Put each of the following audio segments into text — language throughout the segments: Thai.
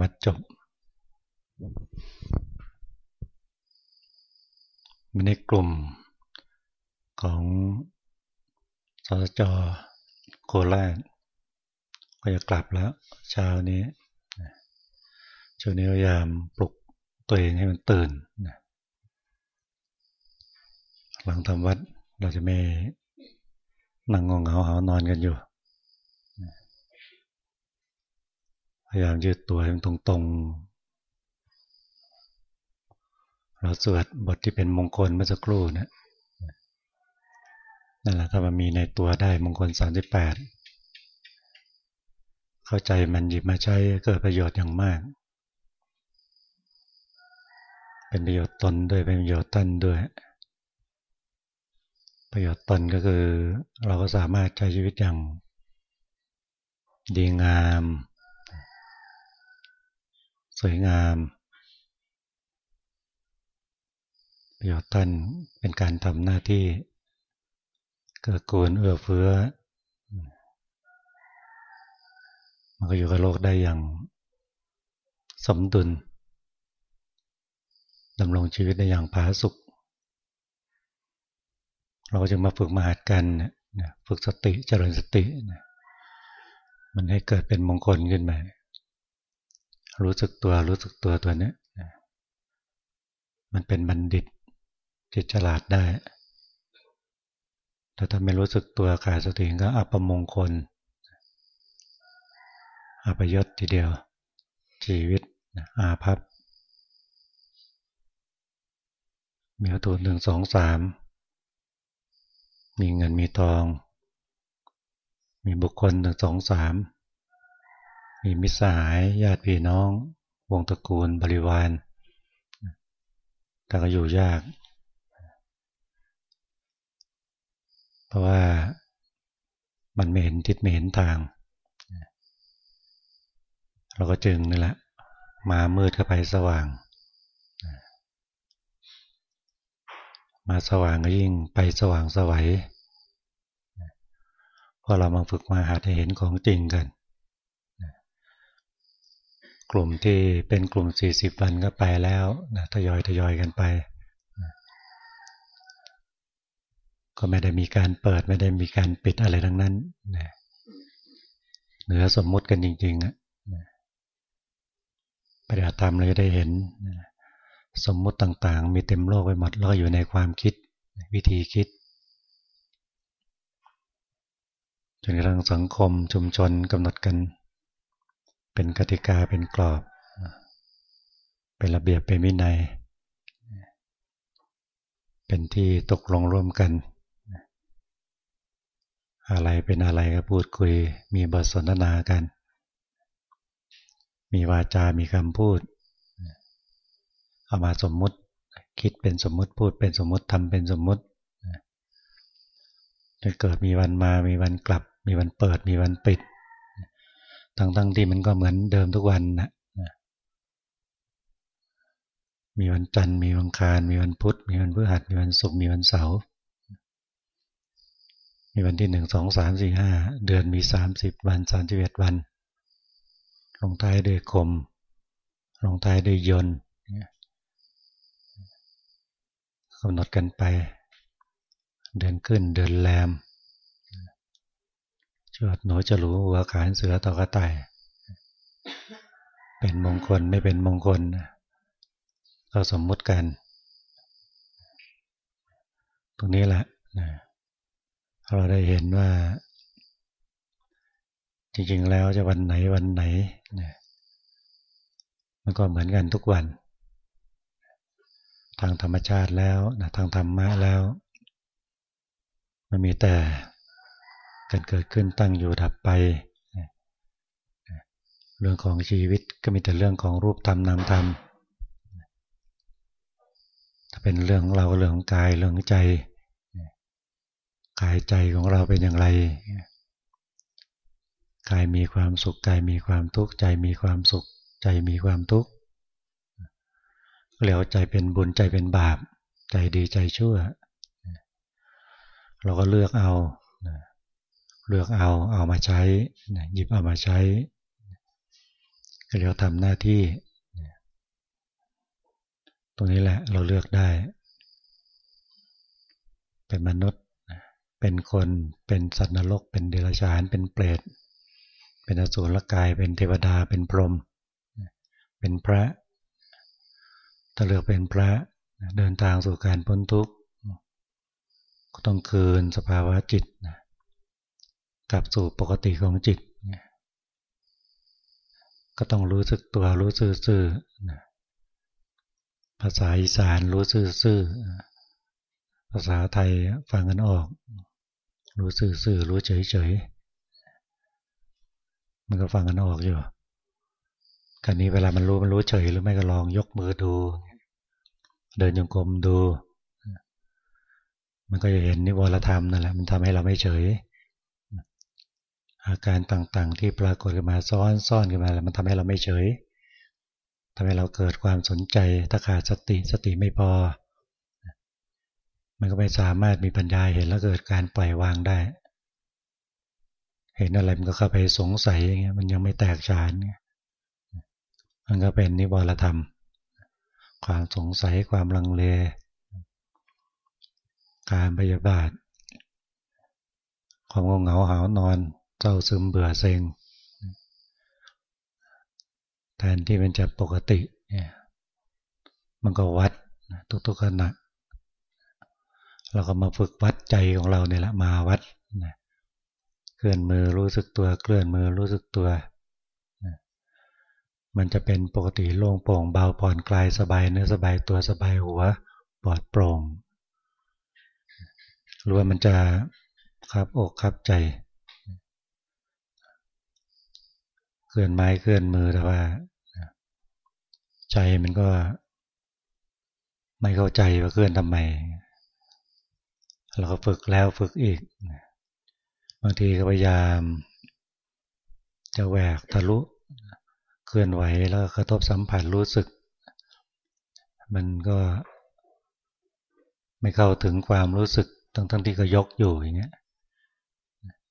วัดจบมีในกลุ่มของสสจโคราชก็จะกลับแล้วเช้านี้ช่วงนี้พยายามปลุกตัวเองให้มันตื่นหลังทำวัดเราจะไม่นั่งงงเหงาหานอนกันอยู่ พยายามยืดตัวให้ตรงๆ เราสวดบทที่เป็นมงคลเมื่อสักครู่นะนั่นแหละถ้ามันมีในตัวได้มงคลสามสิบแปดเข้าใจมันหยิบมาใช้เกิดประโยชน์อย่างมาก เป็นประโยชน์ตนด้วยเป็นประโยชน์ท่านด้วย ประโยชน์ตนก็คือ เราก็สามารถใช้ชีวิตอย่างดีงาม สวยงามประโยชน์ท่านเป็นการทำหน้าที่เกิดกูลเอื้อเฟื้อ มันก็อยู่กับโลกได้อย่างสมดุลดำรงชีวิตได้อย่างผาสุกเราก็จะมาฝึกมาหัดกันฝึกสติเจริญสติ มันให้เกิดเป็นมงคลขึ้นมา รู้สึกตัวรู้สึกตัวตัวนี้มันเป็นบัณฑิตจิตฉลาดได้ แต่ถ้าไม่รู้สึกตัวขาดสติก็อัปมงคล อัปยศทีเดียว ชีวิตอาภัพมีวัตถุหนึ่งสองสามมีเงินมีทอง มีบุคคลหนึ่งสองสาม มีมิสหายญาติพี่น้อง วงตระกูลบริวาร แต่ก็อยู่ยาก เพราะว่ามันไม่เห็นทิศไม่เห็นทาง เราก็จึงนี่แหละ มามืดเข้าไปสว่าง มาสว่างก็ยิ่งไปสว่างสวัยพอเรามาฝึกมาหาให้เห็นของจริงกัน กลุ่มที่เป็นกลุ่ม 40 วันก็ไปแล้วนะทยอยทยอยกันไป ก็ไม่ได้มีการเปิดไม่ได้มีการปิดอะไรทั้งนั้นนะเหนือสมมุติกันจริงๆอะปฏิบัติธรรมเลยได้เห็น สมมุติต่างๆ มีเต็มโลกไปหมดล้วอยู่ในความคิดวิธีคิดจนกระทั่งสังคมชุมชนกำหนดกัน เป็นกติกาเป็นกรอบ เป็นระเบียบเป็นวินัย เป็นที่ตกลงร่วมกัน อะไรเป็นอะไรก็พูดคุย มีบทสนทนากัน มีวาจา มีคำพูด เอามาสมมุติ คิดเป็นสมมุติ พูดเป็นสมมุติทำเป็นสมมุติจะเกิดมีวันมา มีวันกลับ มีวันเปิด มีวันปิด ทั้งๆที่มันก็เหมือนเดิมทุกวันนะมีวันจันทร์มีวันคารมีวันพุธ มีวันพฤหัสมีวันศุกร์มีวันเสาร์มีวันที่หนึ่งสองสามสี่ห้าเดือนมีสามสิบวันสามสิบเอ็ดวันลงท้ายด้วยคมลงท้ายด้วยยนต์กำหนดกันไป เดือนขึ้นเดือนแรม ชวดหนูจะรู้หัวขานเสือต่อกระต่ายเป็นมงคลไม่เป็นมงคลก็สมมุติกัน ตรงนี้แหละนะเราได้เห็นว่า จริงๆแล้วจะวันไหนวันไหนเนี่ยมันก็เหมือนกันทุกวัน ทางธรรมชาติแล้วนะทางธรรมะแล้ว มันมีแต่ การเกิดขึ้นตั้งอยู่ดับไป เรื่องของชีวิตก็มีแต่เรื่องของรูปธรรมนามธรรม ถ้าเป็นเรื่องเราเรื่องของกายเรื่องใจ กายใจของเราเป็นอย่างไร กายมีความสุขกายมีความทุกข์ใจมีความสุขใจมีความทุกข์เรียกใจเป็นบุญใจเป็นบาป ใจดีใจชั่ว เราก็เลือกเอา เลือกเอาเอามาใช้หยิบเอามาใช้ก็เรียกทำหน้าที่ ตรงนี้แหละเราเลือกได้ เป็นมนุษย์เป็นคนเป็นสัตว์นรก เป็นเดรัจฉานเป็นเปรตเป็นอสุรกาย เป็นเทวดาเป็นพรหมเป็นพระถ้าเลือกเป็นพระเดินทางสู่การพ้นทุกข์ก็ต้องคืนสภาวะจิต กลับสู่ปกติของจิต ก็ต้องรู้สึกตัวรู้ซื่อๆภาษาอีสานรู้ซื่อๆภาษาไทยฟังกันออก รู้ซื่อๆรู้เฉยๆมันก็ฟังกันออกอยู่การนี้เวลามันรู้มันรู้เฉยหรือไม่ก็ลองยกมือดู เดินยงกลมดู มันก็จะเห็นนิวรธรรมนั่นแหละมันทำให้เราไม่เฉย อาการต่างๆ ที่ปรากฏขึ้นมาซ้อนซ่อนขึ้นมาแล้วมันทำให้เราไม่เฉยทำให้เราเกิดความสนใจถ้าขาดสติสติไม่พอ มันก็ไม่สามารถมีปัญญาเห็นแล้วเกิดการปล่อยวางได้ เห็นอะไรมันก็เข้าไปสงสัยอย่างเงี้ยมันยังไม่แตกฉานมันก็เป็นนิวรธรรม ความสงสัยความลังเล การพยาบาทความงงเหงาหานอน เศร้าซึมเบื่อเซ็งแทนที่มันจะปกติเนี่ยมันก็วัดทุกๆขณะเราก็มาฝึกวัดใจของเราเนี่ยแหละมาวัดเคลื่อนมือรู้สึกตัวเคลื่อนมือรู้สึกตัว มันจะเป็นปกติโล่งโปร่งเบาผ่อนคลายสบายเนื้อสบายตัวสบายหัวปลอดโปร่งหรือว่ามันจะครับอกครับใจ เคลื่อนไม้เคลื่อนมือแต่ว่าใจมันก็ ไม่เข้าใจว่าเคลื่อนทำไม เราก็ฝึกแล้วฝึกอีก บางทีก็พยายาม จะแหวกทะลุ เคลื่อนไหวแล้วกระทบสัมผัสรู้สึก มันก็ไม่เข้าถึงความรู้สึก ทั้งทั้งที่ก็ยกอยู่อย่างเงี้ย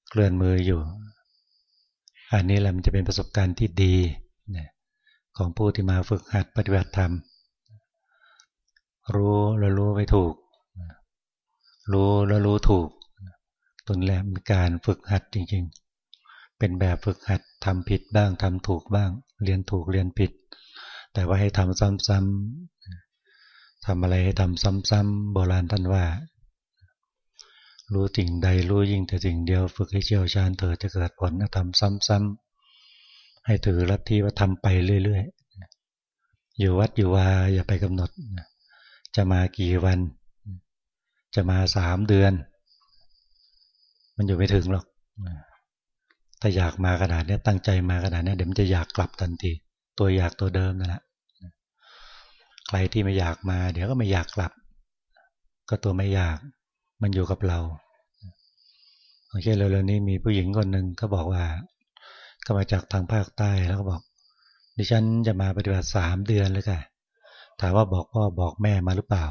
เคลื่อนมืออยู่ อันนี้แหละมันจะเป็นประสบการณ์ที่ดีของผู้ที่มาฝึกหัดปฏิบัติธรรม รู้แล้วรู้ไม่ถูก รู้แล้วรู้ถูก ตรงนี้แหละมีการฝึกหัดจริง ๆ เป็นแบบฝึกหัดทำผิดบ้างทำถูกบ้าง เรียนถูกเรียนผิด แต่ว่าให้ทำซ้ำๆทำอะไรให้ทำซ้ำๆโบราณท่านว่า รู้สิ่งใดรู้ยิ่งแต่สิ่งเดียว ฝึกให้เชี่ยวชาญเถิดจะเกิดผลทำซ้ำๆให้ถือลัทธิว่าทำไปเรื่อยๆ อยู่วัดอยู่วาอย่าไปกำหนด จะมากี่วัน จะมาสามเดือน มันอยู่ไม่ถึงหรอกถ้าอยากมาขนาดนี้ตั้งใจมาขนาดนี้เดี๋ยวมันจะอยากกลับทันที ตัวอยากตัวเดิมนั่นแหละใครที่ไม่อยากมา เดี๋ยวก็ไม่อยากกลับ ก็ตัวไม่อยาก มันอยู่กับเราโอเคเร็วๆนี้มีผู้หญิงคนหนึ่งก็บอกว่า ก็มาจากทางภาคใต้แล้วก็บอก ดิฉันจะมาปฏิบัติสามเดือนเลยค่ะถามว่าบอกพ่อบอกแม่มาหรือเปล่า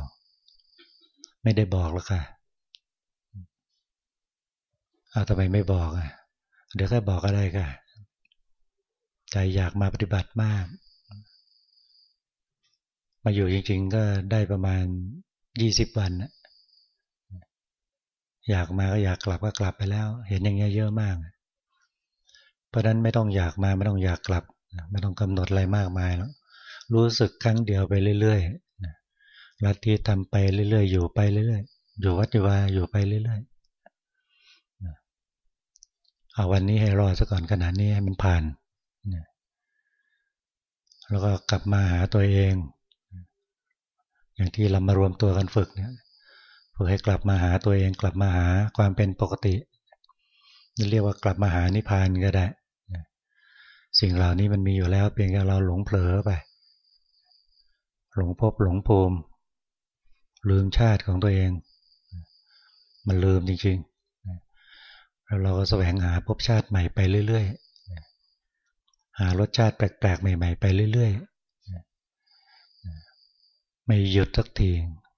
ไม่ได้บอกแล้วค่ะเอาทำไมไม่บอกอะ เดี๋ยวค่บอกก็ได้ค่ะใจอยากมาปฏิบัติมาก มาอยู่จริง ๆ ก็ได้ประมาณยี่สิบวันนะ อยากมาก็อยากกลับก็กลับไปแล้ว เห็นอย่างเงี้ยเยอะมาก เพราะนั้นไม่ต้องอยากมาไม่ต้องอยากกลับ ไม่ต้องกำหนดอะไรมากมายแล้วรู้สึกครั้งเดียวไปเรื่อยๆลัทธิทำไปเรื่อยๆอยู่ไปเรื่อยๆอยู่วัดวาอยู่ไปเรื่อยๆเอาวันนี้ให้รอซะก่อนขนาดนี้ให้มันผ่านแล้วก็กลับมาหาตัวเอง อย่างที่เรามารวมตัวกันฝึกเนี่ย ฝึกให้กลับมาหาตัวเองกลับมาหาความเป็นปกติเรียกว่ากลับมาหานิพพานก็ได้สิ่งเหล่านี้มันมีอยู่แล้วเพียงแค่เราหลงเผลอไป หลงพบหลงภูมิ ลืมชาติของตัวเอง มันลืมจริงๆแล้วเราก็แสวงหาพบชาติใหม่ไปเรื่อยๆหารสชาติแปลกๆใหม่ ๆ ไปเรื่อยๆไม่หยุดสักที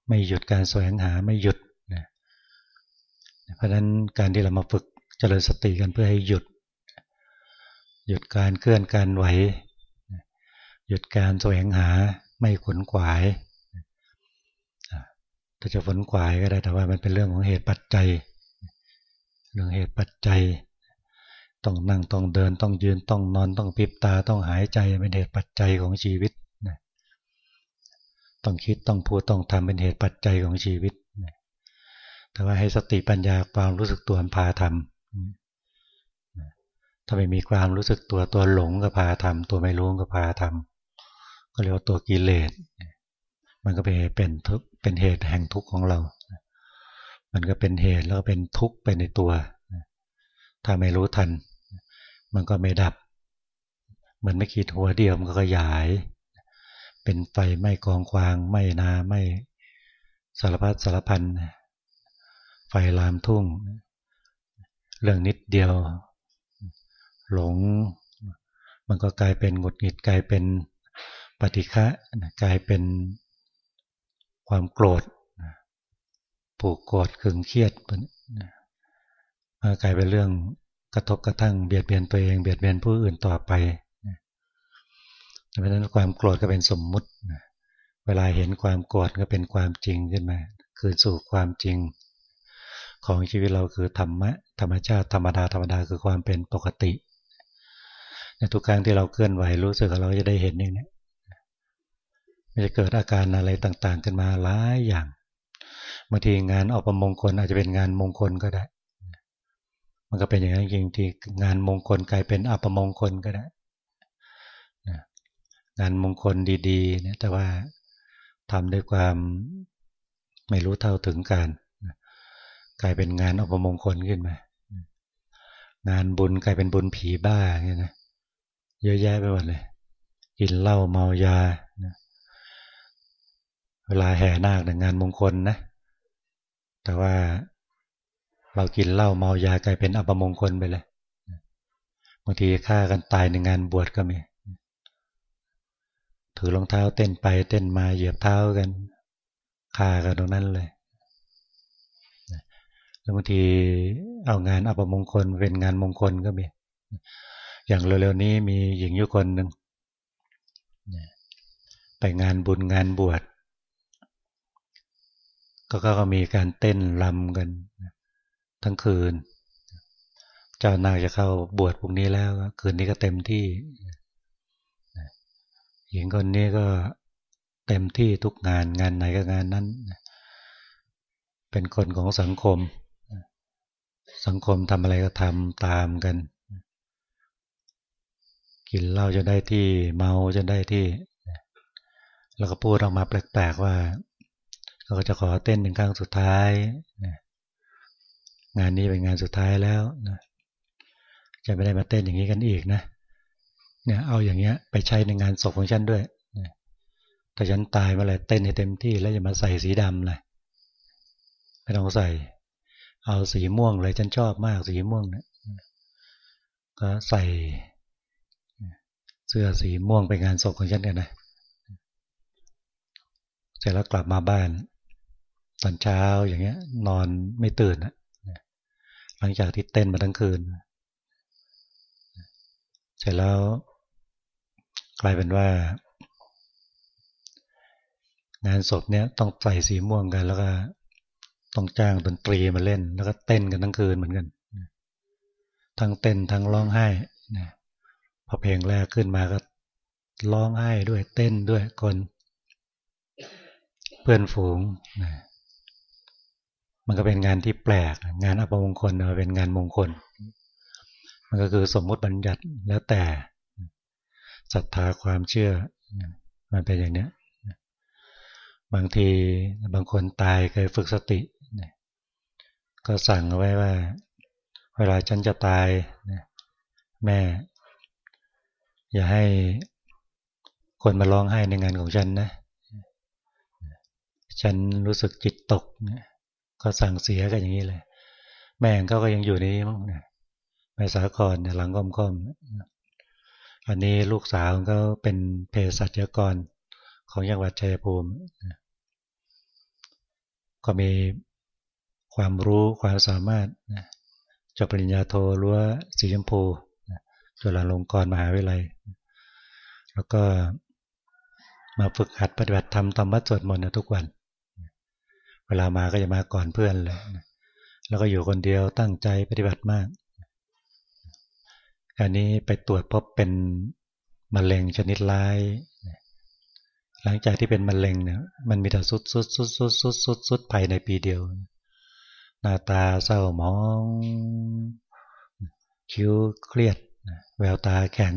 ไม่หยุดการแสวงหาไม่หยุดนะเพราะฉะนั้นการที่เรามาฝึกเจริญสติกันเพื่อให้หยุด หยุดการเคลื่อนการไหว หยุดการแสวงหาไม่ขนขวายถ้าจะฝนขวายก็ได้แต่ว่ามันเป็นเรื่องของเหตุปัจจัย เรื่องเหตุปัจจัย ต้องนั่งต้องเดินต้องยืนต้องนอนต้องพิบตาต้องหายใจเป็นเหตุปัจจัยของชีวิต ต้องคิดต้องพูดต้องทำเป็นเหตุปัจจัยของชีวิต แต่ว่าให้สติปัญญาความรู้สึกตัวพาทำถ้าไม่มีความรู้สึกตัวตัวหลงก็พาทำตัวไม่รู้ก็พาทำก็เรียกว่าตัวกิเลส มันก็เป็นเป็นทุกเป็นเหตุแห่งทุกข์ของเรา มันก็เป็นเหตุแล้วก็เป็นทุกข์ไปในตัว ถ้าไม่รู้ทัน มันก็ไม่ดับเหมือนไม่ขีดหัวเดียวมันก็ขยาย เป็นไฟไม่กองควาง ไม่นาไม่สารพัดสารพันไฟลามทุ่ง เรื่องนิดเดียว หลง มันก็กลายเป็นหงุดหงิดกลายเป็นปฏิฆะกลายเป็นความโกรธผูกโกรธขึงเครียดกลายเป็นเรื่องกระทบกระทั่งเบียดเบียนตัวเองเบียดเบียนผู้อื่นต่อไป เพราะฉะนั้นความโกรธก็เป็นสมมุติ เวลาเห็นความโกรธก็เป็นความจริงขึ้นมา คือสู่ความจริง ของชีวิตเราคือธรรมะธรรมชาติธรรมดาธรรมดาคือความเป็นปกติในทุกครั้งที่เราเคลื่อนไหวรู้สึกเราจะได้เห็นอย่างนี้มันจะเกิดอาการอะไรต่างๆ ขึ้นมาหลายอย่างบางทีงานออกประมงคลอาจจะเป็นงานมงคลก็ได้ มันก็เป็นอย่างนั้นจริงที่งานมงคลกลายเป็นอัปมงคลก็ได้ งานมงคลดีๆเนี่ยแต่ว่าทำด้วยความไม่รู้เท่าถึงการกลายเป็นงานอัปมงคลขึ้นมา งานบุญกลายเป็นบุญผีบ้าเงี้ยนะเยอะแยะไปหมดเลย กินเหล้าเมายาเวลาแห่นาคงานมงคลนะ แต่ว่าเรากินเหล้าเมายากลายเป็นอัปมงคลไปเลยบางทีฆ่ากันตายในงานบวชก็มี ถือรองเท้าเต้นไปเต้นมาเหยียบเท้ากันฆ่ากันตรงนั้นเลยแล้วบางทีเอางานอัปมงคลเป็นงานมงคลก็มี อย่างเร็วๆนี้มีหญิงยุคนหนึ่งไปงานบุญงานบวชก็ก็มีการเต้นลำกัน ทั้งคืน เจ้านางจะเข้าบวชพรุ่งนี้แล้ว คืนนี้ก็เต็มที่ หญิงคนนี้ก็เต็มที่ทุกงานงานไหนก็งานนั้น เป็นคนของสังคม สังคมทำอะไรก็ทำตามกัน กินเหล้าจะได้ที่เมาจะได้ที่ แล้วก็พูดออกมาแปลกๆว่าเราก็จะขอเต้นเป็นครั้งสุดท้ายงานนี้เป็นงานสุดท้ายแล้วนะจะไม่ได้มาเต้นอย่างนี้กันอีกนะ เนี่ยเอาอย่างเงี้ย ไปใช้ในงานศพของฉันด้วยถ้าฉันตายมาเลยเต้นให้เต็มที่แล้วจะมาใส่สีดำเลยไม่ต้องใส่ เอาสีม่วงเลยฉันชอบมากสีม่วงเนะก็ใส่เสื้อสีม่วงไปงานศพของฉันกันนะเสร็จแล้วกลับมาบ้านตอนเช้าอย่างเงี้ย นอนไม่ตื่นนะหลังจากที่เต้นมาทั้งคืน เสร็จแล้ว กลายเป็นว่า งานศพเนี้ยต้องใส่สีม่วงกัน แล้วก็ต้องจ้างดนตรีมาเล่น แล้วก็เต้นกันทั้งคืนเหมือนกันทั้งเต้นทั้งร้องไห้พอเพลงแรกขึ้นมาก็ร้องไห้ด้วยเต้นด้วยคนเพื่อนฝูงนะมันก็เป็นงานที่แปลก งานอัปมงคลเป็นงานมงคล มันก็คือสมมุติบัญญัติแล้วแต่ ศรัทธาความเชื่อ มันเป็นอย่างเนี้ยบางทีบางคนตายเคยฝึกสติ ก็สั่งเอาไว้ว่า เวลาฉันจะตายแม่ อย่าให้คนมาร้องไห้ในงานของฉันนะ ฉันรู้สึกจิตตกเนี่ยก็สั่งเสียกันอย่างนี้เลย แม่เขาก็ยังอยู่ในนี้มั้งนี่ยแม่สาครหลังก้มๆ อันนี้ลูกสาวเขาเป็นเภสัชกรของจังหวัดชัยภูมิ ก็มีความรู้ความสามารถจบปริญญาโทรั้วสีชมพูจุฬาลงกรณ์มหาวิทยาลัย แล้วก็มาฝึกหัดปฏิบัติธรรมทำวัดสวดมนต์ทุกวัน เวลามาก็จะมาก่อนเพื่อนเลย แล้วก็อยู่คนเดียวตั้งใจปฏิบัติมาก อันนี้ไปตรวจพบเป็นมะเร็งชนิดร้าย หลังจากที่เป็นมะเร็งเนี่ยมันมีแต่สุดสุดสุดสุดสุดสุดสุดภายในปีเดียว หน้าตาเศร้าหมอง คิ้วเครียด แววตาแข็ง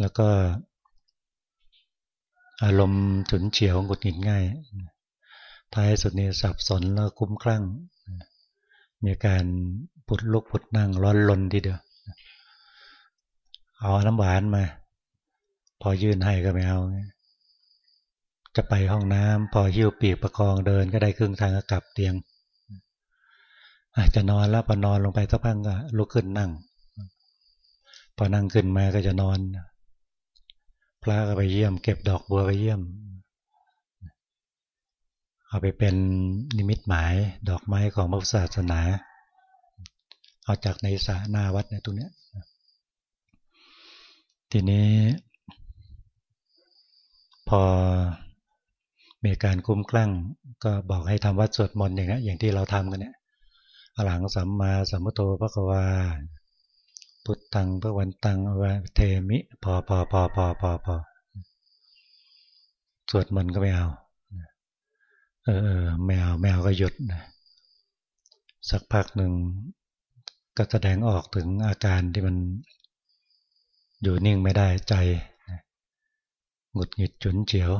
แล้วก็ อารมณ์ฉุนเฉียวหงุดหงิดง่าย ท้ายสุดนี่สับสนแล้วคุ้มคลั่ง มีการปุดลุกปุดนั่งร้อนลนทีเดียว เอาน้ำหวานมา พอยื่นให้ก็ไม่เอา จะไปห้องน้ำพอหิ้วปีกประคองเดินก็ได้ครึ่งทางก็กลับเตียงอาจจะนอนแล้วพอนอนลงไปสักพักก็ลุกขึ้นนั่ง พอนั่งขึ้นมาก็จะนอน พระก็ไปเยี่ยม เก็บดอกบัวไปเยี่ยม เอาไปเป็นนิมิตหมายดอกไม้ของพระศาสนา เอาจากในสาหน้าวัดในตรงนี้ย ทีนี้ พอมีการคุ้มคลั่ง ก็บอกให้ทำวัดสวดมนต์อย่างนี้อย่างที่เราทำกันเนี่ยอหลังสัมมาสัมพุทโธพระกวาพุทธังพระวันตังอวเทมิ พอพอพอพอพอพอสวดมนต์ก็ไม่เอาเออเออไม่เอาไม่เอาก็หยุดนะสักพักหนึ่งก็แสดงออกถึงอาการที่มัน อยู่นิ่งไม่ได้ใจหงุดหงิดฉุนเฉียว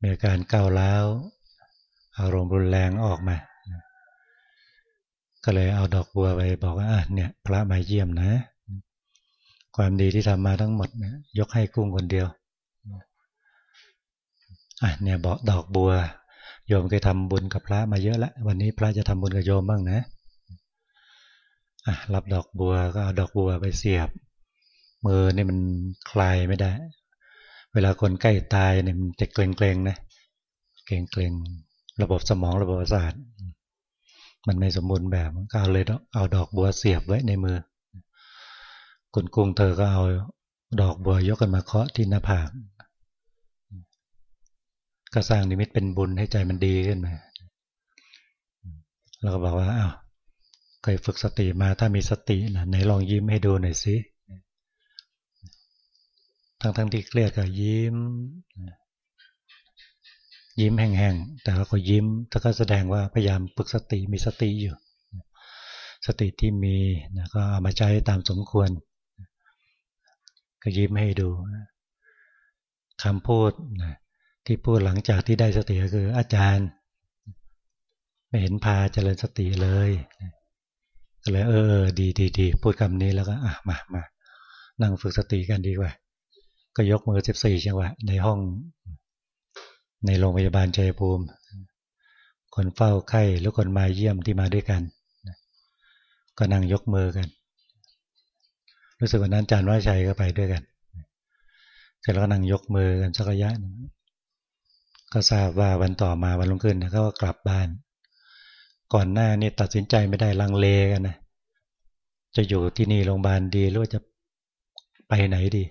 มีอาการก้าวล้าวอารมณ์รุนแรงออกมา ก็เลยเอาดอกบัวไปบอกว่าเนี่ย พระมาเยี่ยมนะ ความดีที่ทำมาทั้งหมดนะยกให้กุ้งคนเดียวอะเนี่ยบอกดอกบัวโยมเคยทำบุญกับพระมาเยอะแล้ววันนี้พระจะทำบุญกับโยมบ้างนะ รับดอกบัวก็เอาดอกบัวไปเสียบ มือนี่มันคลายไม่ได้ เวลาคนใกล้ตายเนี่ยมันจะเกรงๆนะเกรงๆระบบสมองระบบประสาทมันไม่สมบูรณ์แบบก็เอาเลยเอาดอกบัวเสียบไว้ในมือคุณกุ้งเธอก็เอาดอกบัวยกกันมาเคาะที่หน้าผากก็สร้างนิมิตเป็นบุญให้ใจมันดีขึ้นมาแล้วก็บอกว่าอ้าว เคยฝึกสติมาถ้ามีสตินะไหนลองยิ้มให้ดูหน่อยสิทั้งทั้งที่เครียดก็ยิ้ม ยิ้มแห้งๆแต่ว่าก็ยิ้มถ้าก็แสดงว่าพยายามฝึกสติมีสติอยู่ สติที่มีนะก็เอามาใช้ตามสมควร ก็ยิ้มให้ดูคำพูดนะที่พูดหลังจากที่ได้สติก็คืออาจารย์ ไม่เห็นพาเจริญสติเลย ก็เลยเออดีดีดีพูดคำนี้แล้วก็อะมามานั่งฝึกสติกันดีกว่า ก็ยกมือสิบสี่จังหวะในห้อง ในโรงพยาบาลชัยภูมิ คนเฝ้าไข้หรือคนมาเยี่ยมที่มาด้วยกัน ก็นั่งยกมือกัน รู้สึกวันนั้นอาจารย์ว่าชัยก็ไปด้วยกัน เสร็จแล้วก็นั่งยกมือกันสักระยะก็ทราบว่าวันต่อมาวันรุ่งขึ้นเขาก็กลับบ้าน ก่อนหน้านี่ตัดสินใจไม่ได้ลังเลกันนะจะอยู่ที่นี่โรงพยาบาลดีหรือว่าจะไปไหนดี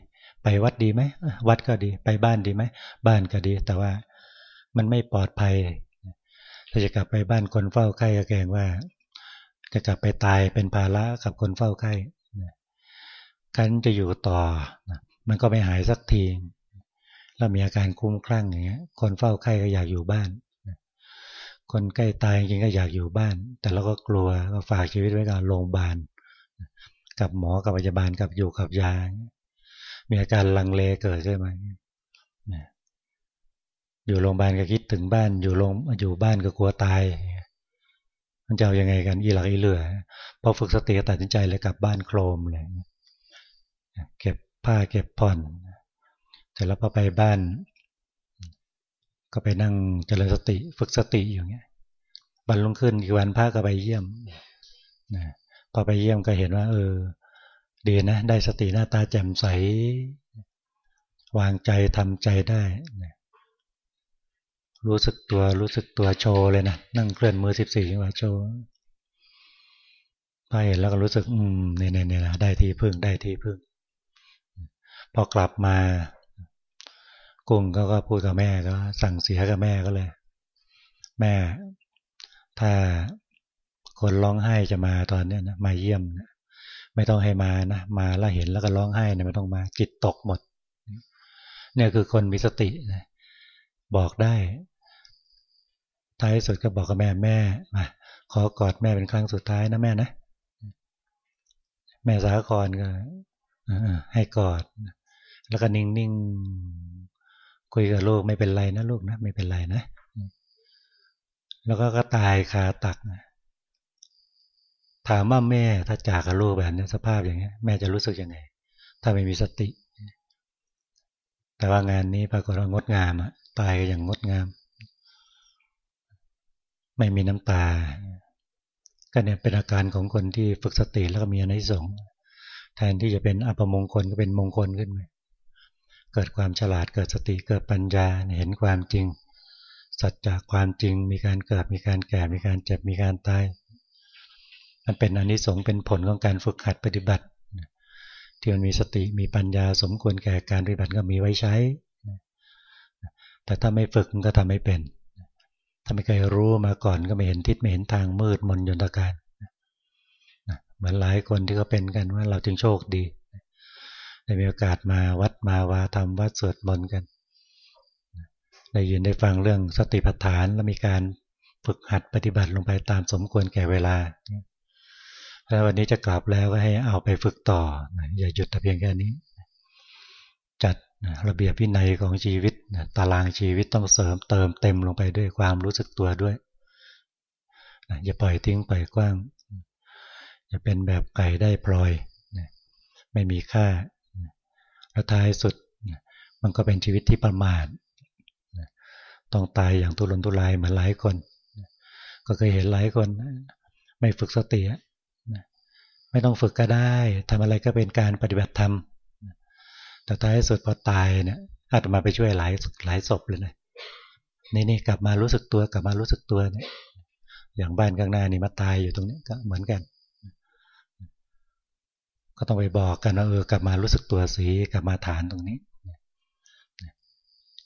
ไปวัดดีไหมวัดก็ดี ไปบ้านดีไหมบ้านก็ดี แต่ว่ามันไม่ปลอดภัยถ้าจะกลับไปบ้านคนเฝ้าไข้ก็แกงว่า จะกลับไปตายเป็นภาระกับคนเฝ้าไข้กันจะอยู่ต่อมันก็ไม่หายสักทีแล้วมีอาการคุ้มคลั่งอย่างเงี้ย คนเฝ้าไข้ก็อยากอยู่บ้าน คนใกล้ตายจริงก็อยากอยู่บ้าน แต่เราก็กลัวก็ฝากชีวิตไว้กับโรงพยาบาล กับหมอกับพยาบาลกับอยู่กับยา มีอาการลังเลเกิดใช่ไหมอยู่โรงพยาบาลก็คิดถึงบ้าน อยู่โรงอยู่บ้านก็กลัวตาย มันจะเอาอยัางไงกันอีหลักอีเหลือพอฝึกสติตัดสินใจเลยกลับบ้านโครมเลยเก็บผ้าเก็บผ่อนเสร็จแล้วพอไปบ้าน ก็ไปนั่งเจริญสติฝึกสติอย่างเงี้ยบรรลุขึ้นอีกวันพระก็ไปเยี่ยมนะพอไปเยี่ยมก็เห็นว่า เออ ดีนะ ได้สติหน้าตาแจ่มใส วางใจทำใจได้นะรู้สึกตัวรู้สึกตัวโชว์เลยนะนั่งเคลื่อนมือสิบสี่จังหวะโชว์ไปแล้วก็รู้สึก อืมเนี่ยเนี่ยได้ที่พึ่งได้ที่พึ่ง พอกลับมา กุ้งก็ก็พูดกับแม่ก็ สั่งเสียกับแม่ก็เลย แม่ ถ้าคนร้องไห้จะมาตอนนี้นะมาเยี่ยมนะไม่ต้องให้มานะมาแล้วเห็นแล้วก็ร้องไห้นะไม่ต้องมาจิตตกหมด เนี่ยคือคนมีสตินะบอกได้ท้ายสุดก็บอกกับแม่แม่มาขอกอดแม่เป็นครั้งสุดท้ายนะแม่นะแม่สาครก็ให้กอด แล้วก็นิ่งๆ คุยกับลูกไม่เป็นไรนะลูกนะไม่เป็นไรนะ แล้วก็ก็ตายคาตักถามว่าแม่ถ้าจากกับลูกแบบนี้สภาพอย่างนี้แม่จะรู้สึกยังไง ถ้าไม่มีสติ แต่ว่างานนี้ปรากฏว่างดงามอะตายก็อย่างงดงาม ไม่มีน้ำตาก็เนี่ยเป็นอาการของคนที่ฝึกสติแล้วก็มีอนิสงส์แทนที่จะเป็นอัปมงคลก็เป็นมงคลขึ้นมา เกิดความฉลาดเกิดสติเกิดปัญญาเห็นความจริง สัจจากความจริงมีการเกิดมีการแก่มีการเจ็บมีการตายมันเป็นอนิสงส์เป็นผลของการฝึกหัดปฏิบัติ ที่มันมีสติมีปัญญาสมควรแก่การปฏิบัติก็มีไว้ใช้ แต่ถ้าไม่ฝึกก็ทำไม่เป็น ถ้าไม่เคยรู้มาก่อนก็ไม่เห็นทิศไม่เห็นทางมืดมนยนตการเหมือนหลายคนที่เขาเป็นกันว่าเราจึงโชคดี ได้มีโอกาสมาวัดมาวาทำวัดสวดมนต์กันได้ยินได้ฟังเรื่องสติปัฏฐานแล้วมีการฝึกหัดปฏิบัติลงไปตามสมควรแก่เวลาแล้ววันนี้จะกลับแล้วก็ให้เอาไปฝึกต่อ อย่าหยุดแต่เพียงแค่นี้ จัดระเบียบวินัยของชีวิตตารางชีวิตต้องเสริมเติมเต็มลงไปด้วยความรู้สึกตัวด้วยอย่าปล่อยทิ้งปล่อยกว้าง จะเป็นแบบไก่ได้พลอย ไม่มีค่า แล้วท้ายสุด มันก็เป็นชีวิตที่ประมาทต้องตายอย่างตุรนตุรายเหมือนหลายคน ก็เคยเห็นหลายคน ไม่ฝึกสติไม่ต้องฝึกก็ได้ทำอะไรก็เป็นการปฏิบัติธรรมแต่ท้ายสุดพอตายเนี่ยอาตมาไปช่วยหลายหลายศพเลยนะนี่นี่กลับมารู้สึกตัวกลับมารู้สึกตัวเนี่ยอย่างบ้านข้างหน้านี่มาตายอยู่ตรงนี้ก็เหมือนกัน ก็ต้องไปบอกกันว่าเออกลับมารู้สึกตัวสีกลับมาฐานตรงนี้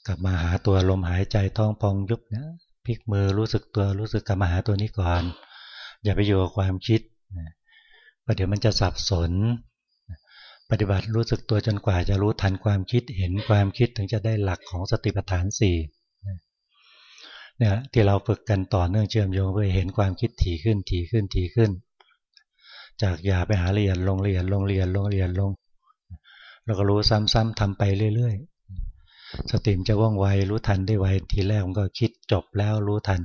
กลับมาหาตัวลมหายใจท้องพองยุบนี่ยพลิกมือรู้สึกตัวรู้สึกกลับมาหาตัวนี้ก่อน อย่าไปอยู่กับความคิดประเดี๋ยวมันจะสับสน ปฏิบัติรู้สึกตัวจนกว่าจะรู้ทันความคิดเห็นความคิดถึงจะได้หลักของสติปัฏฐานสี่เนี่ยที่เราฝึกกันต่อเนื่องเชื่อมโยงเพื่อเห็นความคิดถี่ขึ้นถี่ขึ้นถี่ขึ้น จากยาไปหาเรียนลงเรียนลงเรียนลงเรียนลงเราก็รู้ซ้ำๆทำไปเรื่อยๆ สติมจะว่องไวรู้ทันได้ไวทีแรกมันก็คิดจบแล้วรู้ทัน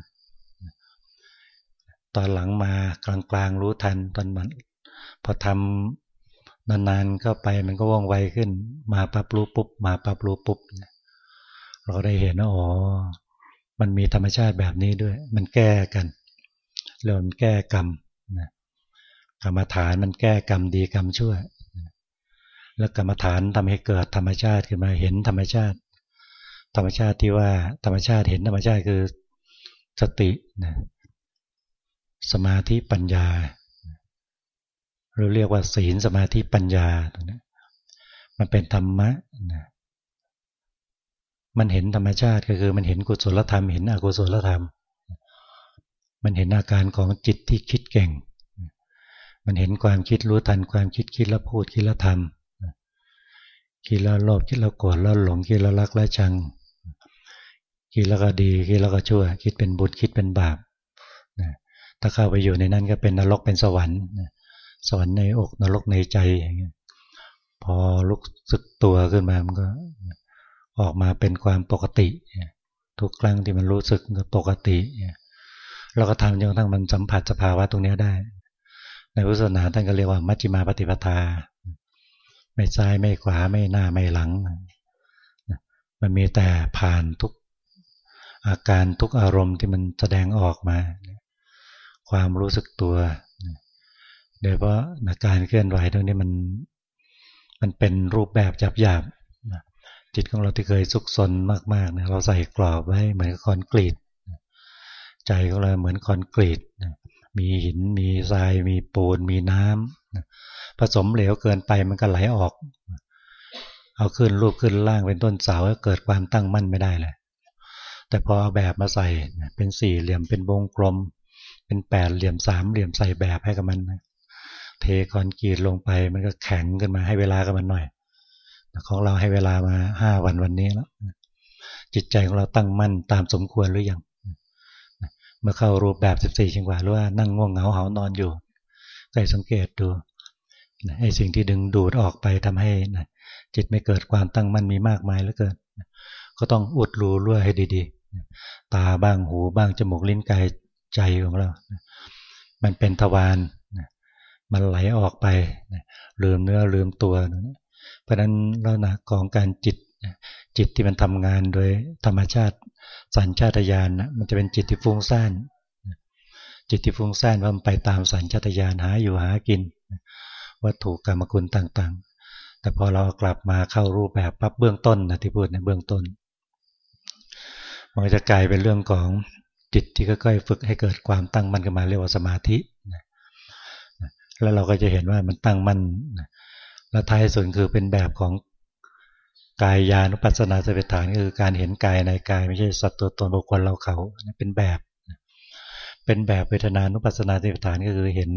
ตอนหลังมากลางๆรู้ทันตอนมันพอทำนานๆเข้าไปมันก็ว่องไวขึ้น มาปั๊บรู้ปุ๊บมาปั๊บรู้ปุ๊บเราได้เห็นว่าอ๋อมันมีธรรมชาติแบบนี้ด้วย มันแก้กันเรื่องแก้กรรม กรรมฐานมันแก้กรรมดีกรรมชั่ว แล้วกรรมฐานทำให้เกิดธรรมชาติขึ้นมาเห็นธรรมชาติ ธรรมชาติที่ว่าธรรมชาติเห็นธรรมชาติคือสตินะสมาธิปัญญาเราเรียกว่าศีลสมาธิปัญญาตรงนี้มันเป็นธรรมะนะมันเห็นธรรมชาติก็คือมันเห็นกุศลธรรม เห็นอกุศลธรรม มันเห็นอาการของจิตที่คิดเก่ง มันเห็นความคิดรู้ทันความคิดคิดแล้วพูดคิดแล้วทำคิดแล้วโลภคิดแล้วโกรธแล้วหลงคิดแล้วรักแล้วชัง คิดแล้วก็ดีคิดแล้วก็ชั่ว คิดเป็นบุญคิดเป็นบาปถ้าเข้าไปอยู่ในนั้นก็เป็นนรกเป็นสวรรค์สวรรค์ในอกนรกในใจอย่างเงี้ยพอลุกสึกตัวขึ้นมามันก็ออกมาเป็นความปกติ ทุกครั้งที่มันรู้สึกก็ปกติเราก็ทำจนกระทั่งมันสัมผัสสภาวะตรงนี้ได้ ในพุทธศาสนาท่านก็เรียกว่า มัชฌิมาปฏิปทา ไม่ซ้ายไม่ขวาไม่หน้าไม่หลัง มันมีแต่ผ่านทุกอาการทุกอารมณ์ที่มันแสดงออกมา ความรู้สึกตัวโดยเพราะการเคลื่อนไหวตรงนี้มันมันเป็นรูปแบบจับหยาบจิตของเราที่เคยสุกซนมากๆเนี่ยเราใส่กรอบไว้เหมือนคอนกรีต ใจของเราเหมือนคอนกรีต มีหิน มีทราย มีปูน มีน้ำผสมเหลวเกินไปมันก็ไหลออก เอาขึ้นรูปขึ้นล่างเป็นต้นเสาก็เกิดความตั้งมั่นไม่ได้เลย แต่พอเอาแบบมาใส่เป็นสี่เหลี่ยมเป็นวงกลม เป็นแปดเหลี่ยมสามเหลี่ยมใส่แบบให้กับมันเทคอนกรีตลงไปมันก็แข็งขึ้นมาให้เวลากับมันหน่อยของเราให้เวลามาห้าวันวันนี้แล้วจิตใจของเราตั้งมั่นตามสมควรหรือยัง มื่อเข้ารูปแบบ14จังหวะหรือว่านั่งง่วงเหงาเหานอนอยู่ใส่สังเกตดูไอ้สิ่งที่ดึงดูดออกไปทำให้จิตไม่เกิดความตั้งมั่นมีมากมายเหลือเกินก็ต้องอุดรูรั่วให้ดีๆ ตาบ้างหูบ้างจมูกลิ้นกายใจของเรา มันเป็นทวารมันไหลออกไปลืมเนื้อลืมตัวเพราะนั้นลักษณะของการจิตจิตที่มันทำงานโดยธรรมชาติ สัญชาตญาณนะมันจะเป็นจิตที่ฟุ้งซ่านจิตที่ฟุ้งซ่านว่ามันไปตามสัญชาตญาณหาอยู่หากิน วัตถุกรรมคุณต่างๆ แต่พอเรากลับมาเข้ารูปแบบปั๊บเบื้องต้นนะที่พูดในเบื้องต้น มันจะกลายเป็นเรื่องของจิตที่ค่อยๆฝึกให้เกิดความตั้งมั่นขึ้นมาเรียกว่าสมาธิแล้วเราก็จะเห็นว่ามันตั้งมั่นแล้วท้ายสุดคือเป็นแบบของ กายญาณุปัสสนาสติปัฏฐานคือการเห็นกายในกายไม่ใช่สัตว์ตัวตนบุคคลเราเขาเป็นแบบ เป็นแบบเวทนานุปัสสนาสติปัฏฐานก็คือเห็น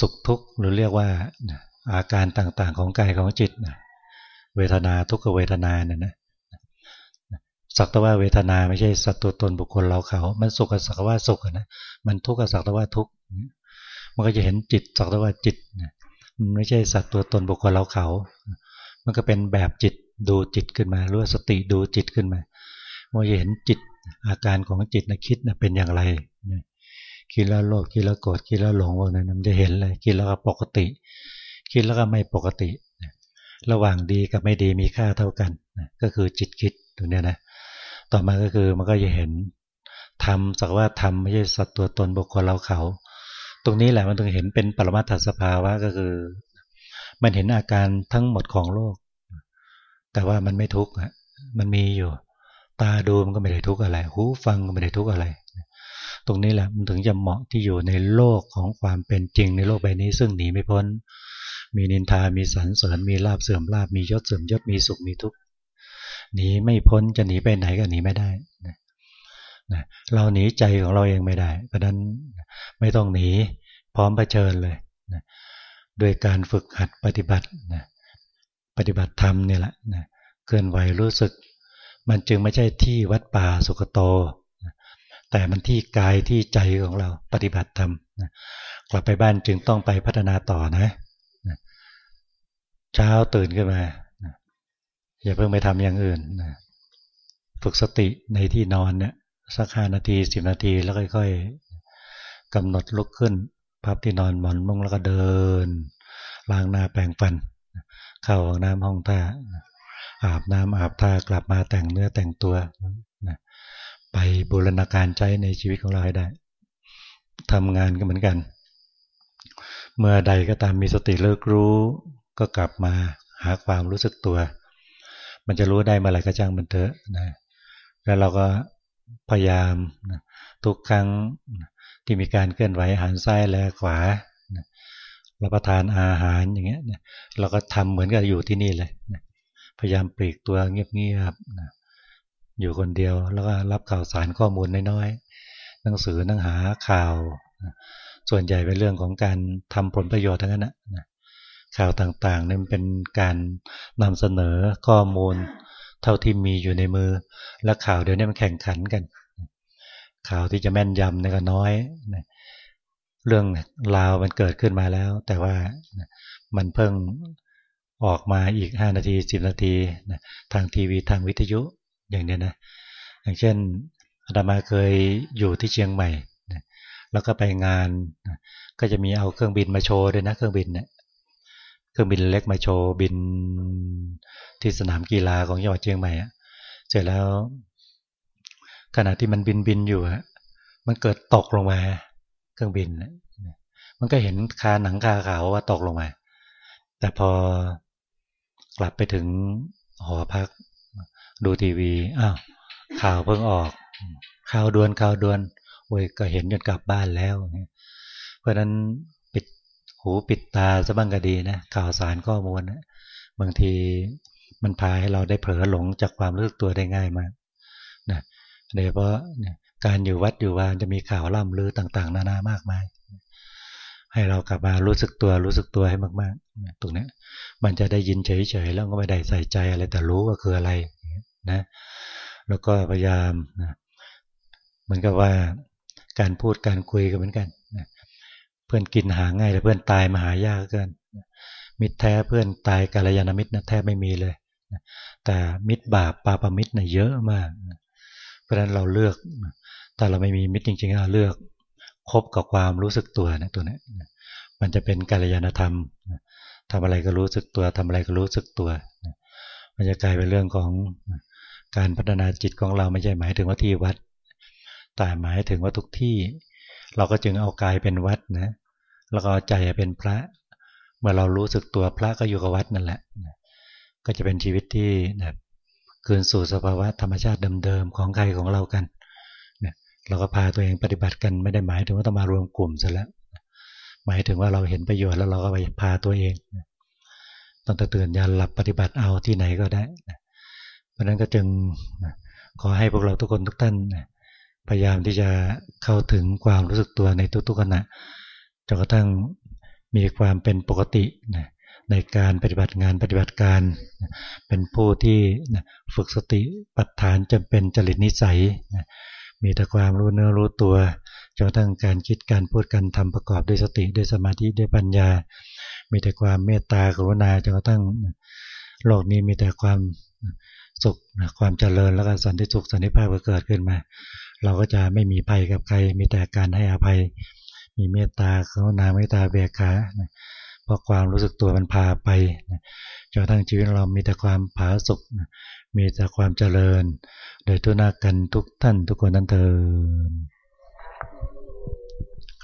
สุขทุกข์หรือเรียกว่าอาการต่างๆของกายของจิตเวทนาทุกขเวทนาเนี่ยนะสักตว่าเวทนาไม่ใช่สัตว์ตัวตนบุคคลเราเขา มันสุขกับสักว่าสุขนะมันทุกข์กับสักตว่าทุกข์มันก็จะเห็นจิตสักตว่าจิตมันไม่ใช่สัตว์ตัวตนบุคคลเราเขา มันก็เป็นแบบจิตดูจิตขึ้นมาหรือว่าสติดูจิตขึ้นมาว่าจะเห็นจิตอาการของจิตนะคิดนะเป็นอย่างไรคิดแล้วโลภคิดแล้วโกรธคิดแล้วหลงพว่านั้นมันจะเห็นเลยคิดแล้วก็ปกติ คิดแล้วก็ไม่ปกติระหว่างดีกับไม่ดีมีค่าเท่ากันก็คือจิตคิดตรงนี้นะต่อมาก็คือมันก็จะเห็นทำสักว่าทำไม่ใช่สัตว์ตัวตนบุคคลเราเขา ตรงนี้แหละมันต้องเห็นเป็นปรมัตถสภาวะก็คือ มันเห็นอาการทั้งหมดของโลก แต่ว่ามันไม่ทุกข์มันมีอยู่ ตาดูมันก็ไม่ได้ทุกข์อะไร หูฟังก็ไม่ได้ทุกข์อะไร ตรงนี้แหละมันถึงจะเหมาะที่อยู่ในโลกของความเป็นจริงในโลกใบนี้ซึ่งหนีไม่พ้น มีนินทา มีสรรเสริญ มีลาบเสื่อมลาบ มียศเสื่อมยศ มีสุข มีทุกข์ หนีไม่พ้น จะหนีไปไหนก็หนีไม่ได้นะเราหนีใจของเราเองไม่ได้ เพราะนั้นไม่ต้องหนีพร้อมเผชิญเลยนะ โดยการฝึกหัดปฏิบัตินะปฏิบัติธรรมเนี่ยแหละนะเคลื่อนไหวรู้สึก มันจึงไม่ใช่ที่วัดป่าสุกโตนะแต่มันที่กายที่ใจของเราปฏิบัติธรรมนะกลับไปบ้านจึงต้องไปพัฒนาต่อนะนะเช้าตื่นขึ้นมานะอย่าเพิ่งไปทำอย่างอื่นนะฝึกสติในที่นอนเนี่ยสักห้านาทีสิบนาทีแล้วค่อย ๆกำหนดลุกขึ้น พับที่นอนหมอนมุ้งแล้วก็เดินล้างหน้าแปรงฟัน เข้าห้องน้ำห้องท่าอาบน้ำอาบท่ากลับมาแต่งเนื้อแต่งตัวไปบูรณาการใจในชีวิตของเราให้ได้ทำงานก็เหมือนกัน เมื่อใดก็ตามมีสติเลิกรู้ ก็กลับมาหาความรู้สึกตัว มันจะรู้ได้เมื่อไหร่ก็จ้างมันเถอะนะแล้วเราก็พยายามทุกครั้ง ที่มีการเคลื่อนไหวหันซ้ายแลขวารับประทานอาหารอย่างเงี้ยเราก็ทำเหมือนกับอยู่ที่นี่เลยพยายามปลีกตัวเงียบๆอยู่คนเดียวแล้วก็รับข่าวสารข้อมูลน้อยๆหนังสือหนังหาข่าว ส่วนใหญ่เป็นเรื่องของการทำผลประโยชน์ทั้งนั้นนะข่าวต่างๆนี่มันเป็นการนำเสนอข้อมูลเท่าที่มีอยู่ในมือและข่าวเดี๋ยวนี้มันแข่งขันกัน ข่าวที่จะแม่นยำนี่ก็น้อยเรื่องราวมันเกิดขึ้นมาแล้ว แต่ว่ามันเพิ่งออกมาอีก 5 นาที 10 นาทีทางทีวีทางวิทยุอย่างเนี้ยนะอย่างเช่นอาตมาเคยอยู่ที่เชียงใหม่แล้วก็ไปงานก็จะมีเอาเครื่องบินมาโชว์ด้วยนะเครื่องบินเนี่ยเครื่องบินเล็กมาโชว์บินที่สนามกีฬาของจังหวัดเชียงใหม่เสร็จแล้ว ขณะที่มันบินบินอยู่ฮะมันเกิดตกลงมา เครื่องบินมันก็เห็นคาหนังคาขาวว่าตกลงมา แต่พอกลับไปถึงหอพัก ดูทีวีอ้าวข่าวเพิ่งออก ข่าวด่วนข่าวด่วนโอ้ยก็เห็นจนกลับบ้านแล้วเพราะนั้นปิดหูปิดตาซะบ้างก็ดีนะข่าวสารข้อมูลนะบางทีมันพาให้เราได้เผลอหลงจากความรู้สึกตัวได้ง่ายมาก โดยเฉพาะการอยู่วัดอยู่วานจะมีข่าวล่ำลือต่างๆ นานามากมาย ให้เรากลับมารู้สึกตัวรู้สึกตัวให้มากๆตรงนี้มันจะได้ยินเฉยๆแล้วก็ไม่ได้ใส่ใจอะไรแต่รู้ว่าคืออะไรนะแล้วก็พยายามนะเหมือนกับว่าการพูดการคุยกันเหมือนกันนะเพื่อนกินหาง่ายแต่เพื่อนตายมาหายากเกินมิตรแท้เพื่อนตายกาลยานมิตรนะแทบไม่มีเลยแต่มิตรบาปปาปมิตรนะเยอะมาก เพราะฉะนั้นเราเลือก ถ้าเราไม่มีมิตรจริงๆเราเลือกคบกับความรู้สึกตัวนะตัวนี้มันจะเป็นกาลยานธรรมทำอะไรก็รู้สึกตัวทำอะไรก็รู้สึกตัวมันจะกลายเป็นเรื่องของการพัฒนาจิตของเราไม่ใช่หมายถึงว่าที่วัด แต่หมายถึงว่าทุกที่ เราก็จึงเอากายเป็นวัดนะแล้วก็ใจเป็นพระ เมื่อเรารู้สึกตัวพระก็อยู่กับวัดนั่นแหละ ก็จะเป็นชีวิตที่แบบ คืนสู่สภาวะธรรมชาติเดิมๆของใครของเรากันเราก็พาตัวเองปฏิบัติกันไม่ได้หมายถึงว่าต้องมารวมกลุ่มซะแล้วหมายถึงว่าเราเห็นประโยชน์แล้วเราก็ไปพาตัวเองต้องตื่นยันหลับปฏิบัติเอาที่ไหนก็ได้เพราะนั้นก็จึงขอให้พวกเราทุกคนทุกท่านพยายามที่จะเข้าถึงความรู้สึกตัวในทุกๆขณะจนกระทั่งมีความเป็นปกติ ในการปฏิบัติงานปฏิบัติการ เป็นผู้ที่ฝึกสติปัฏฐานจำเป็นจริตนิสัย มีแต่ความรู้เนื้อรู้ตัวจนกระทั่งการคิดการพูดการทำประกอบด้วยสติด้วยสมาธิด้วยปัญญา มีแต่ความเมตตากรุณาจนกระทั่งโลกนี้มีแต่ความสุขความเจริญแล้วก็สันติสุขสันติภาพก็เกิดขึ้นมา เราก็จะไม่มีภัยกับใคร มีแต่การให้อภัย มีเมตตาเขานาเมตตาเบียขา เพราะความรู้สึกตัวมันพาไปนะจนทั้งชีวิตเรามีแต่ความผาสุกมีแต่ความเจริญ โดยทุนากันทุกท่านทุกคนนั้นเถิด